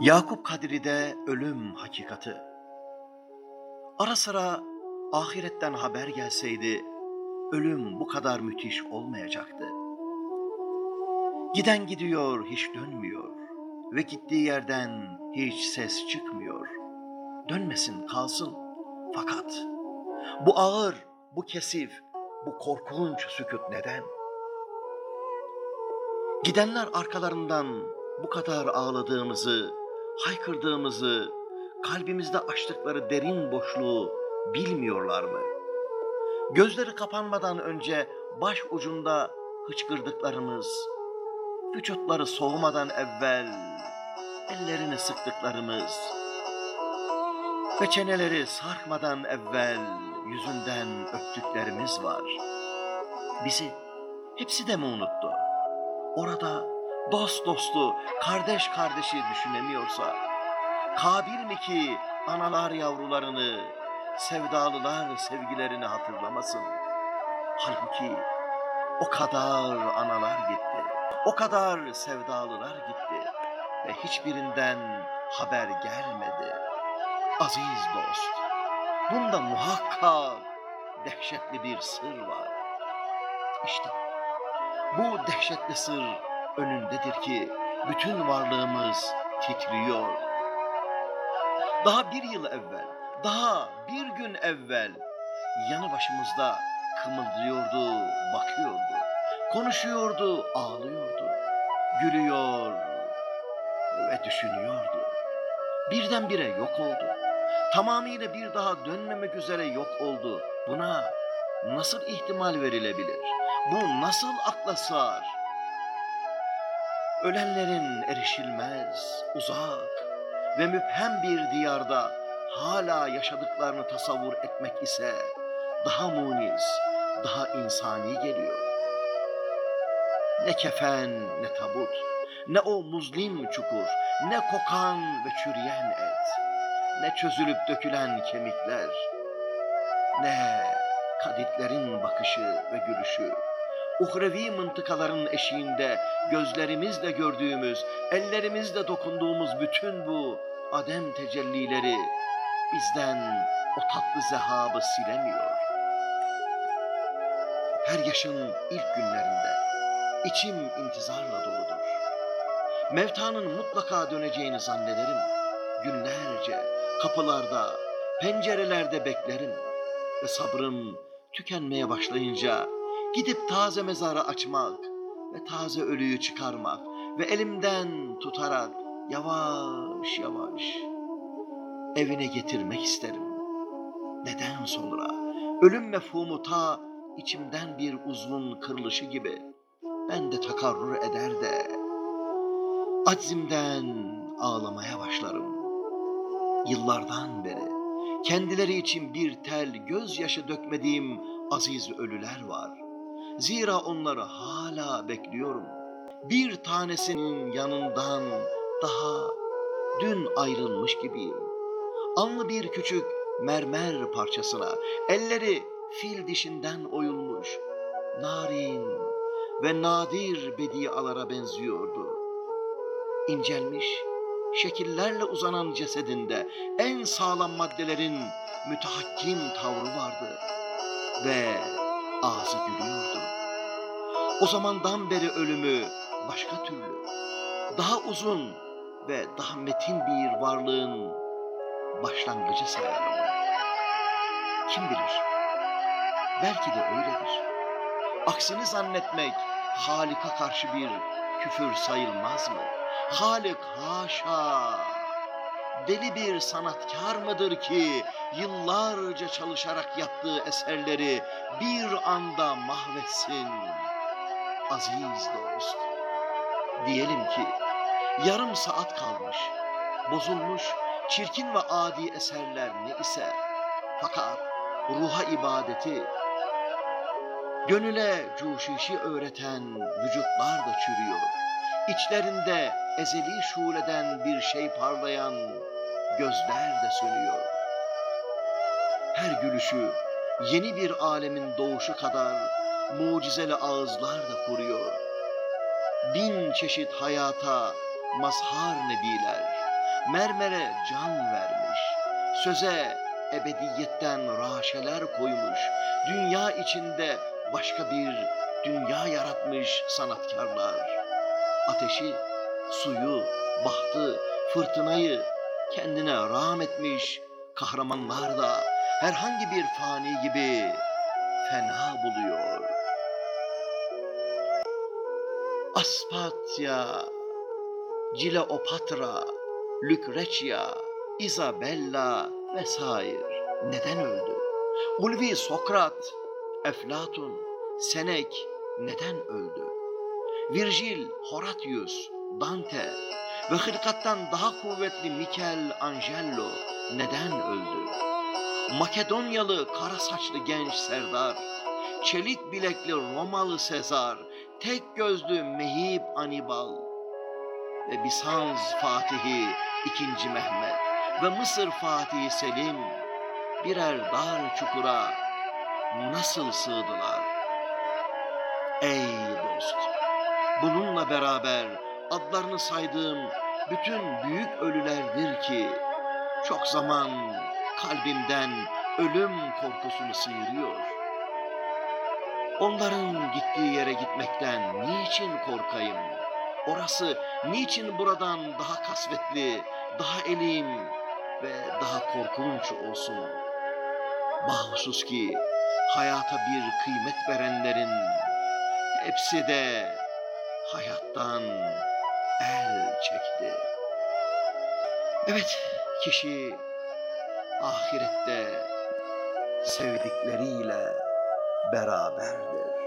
Yakup Kadri'de ölüm hakikati. Ara sıra ahiretten haber gelseydi ölüm bu kadar müthiş olmayacaktı. Giden gidiyor hiç dönmüyor ve gittiği yerden hiç ses çıkmıyor. Dönmesin kalsın fakat bu ağır, bu kesif, bu korkunç sükut neden? Gidenler arkalarından bu kadar ağladığımızı, haykırdığımızı, kalbimizde açtıkları derin boşluğu bilmiyorlar mı? Gözleri kapanmadan önce baş ucunda hıçkırdıklarımız, vücutları soğumadan evvel ellerini sıktıklarımız ve çeneleri sarkmadan evvel yüzünden öptüklerimiz var. Bizi hepsi de mi unuttu? Orada dost dostu, kardeş kardeşi düşünemiyorsa, kabil mi ki analar yavrularını, sevdalılar sevgilerini hatırlamasın? Halbuki o kadar analar gitti, o kadar sevdalılar gitti ve hiçbirinden haber gelmedi. Aziz dost, bunda muhakkak dehşetli bir sır var. İşte bu dehşetli sır önündedir ki bütün varlığımız titriyor. Daha bir yıl evvel, daha bir gün evvel yanı başımızda kımıldıyordu, bakıyordu, konuşuyordu, ağlıyordu, gülüyor ve düşünüyordu. Birdenbire yok oldu. Tamamıyla bir daha dönmemek üzere yok oldu. Buna nasıl ihtimal verilebilir? Bu nasıl akla sığar? Ölenlerin erişilmez, uzak ve müphem bir diyarda hala yaşadıklarını tasavvur etmek ise daha muniz, daha insani geliyor. Ne kefen ne tabut, ne o muzlim çukur, ne kokan ve çürüyen et, ne çözülüp dökülen kemikler, ne kaditlerin bakışı ve gülüşü, uhrevi mıntıkaların eşiğinde gözlerimizle gördüğümüz, ellerimizle dokunduğumuz bütün bu adem tecellileri bizden o tatlı zehabı silemiyor. Her yaşın ilk günlerinde içim intizarla doludur. Mevtanın mutlaka döneceğini zannederim. Günlerce kapılarda, pencerelerde beklerim ve sabrım tükenmeye başlayınca gidip taze mezarı açmak ve taze ölüyü çıkarmak ve elimden tutarak yavaş yavaş evine getirmek isterim. Neden sonra ölüm mefhumu ta içimden bir uzvun kırılışı gibi ben de takarrur eder de aczimden ağlamaya başlarım. Yıllardan beri kendileri için bir tel gözyaşı dökmediğim aziz ölüler var. Zira onları hala bekliyorum. Bir tanesinin yanından daha dün ayrılmış gibiyim. Anlı bir küçük mermer parçasına, elleri fil dişinden oyulmuş, narin ve nadir bedialara benziyordu. İncelmiş, şekillerle uzanan cesedinde en sağlam maddelerin mütehakkim tavrı vardı ve ağzı gülüyordu. O zamandan beri ölümü başka türlü, daha uzun ve daha metin bir varlığın başlangıcı sayarım. Kim bilir? Belki de öyledir. Aksini zannetmek Halik'a karşı bir küfür sayılmaz mı? Halik haşa deli bir sanatkar mıdır ki yıllarca çalışarak yaptığı eserleri bir anda mahvetsin? Aziz dost, diyelim ki yarım saat kalmış, bozulmuş, çirkin ve adi eserler ne ise fakat ruha ibadeti, gönüle cuşişi öğreten vücutlar da çürüyor. İçlerinde ezeli şuleden bir şey parlayan gözler de sönüyor. Her gülüşü yeni bir alemin doğuşu kadar mucizeli ağızlar da kuruyor. Bin çeşit hayata mazhar nebiler, mermere can vermiş, söze ebediyetten raşeler koymuş, dünya içinde başka bir dünya yaratmış sanatkarlar. Ateşi, suyu, bahtı, fırtınayı kendine rağm etmiş kahramanlar da herhangi bir fani gibi fena buluyor. Aspatya, Cileopatra, Lucretia, Isabella vesaire neden öldü? Ulvi Sokrat, Eflatun, Senek neden öldü? Virgil, Horatius, Dante ve hırkattan daha kuvvetli Michelangelo neden öldü? Makedonyalı kara saçlı genç Serdar, çelik bilekli Romalı Sezar, tek gözlü Mehib Anibal ve Bizans Fatihi 2. Mehmet ve Mısır Fatihi Selim birer dar çukura nasıl sığdılar? Ey dost! Bununla beraber adlarını saydığım bütün büyük ölülerdir ki çok zaman kalbimden ölüm korkusunu sıyırıyor. Onların gittiği yere gitmekten niçin korkayım? Orası niçin buradan daha kasvetli, daha elim ve daha korkunç olsun? Bahusuz ki hayata bir kıymet verenlerin hepsi de hayattan el çekti. Evet, kişi ahirette sevdikleriyle beraberdir.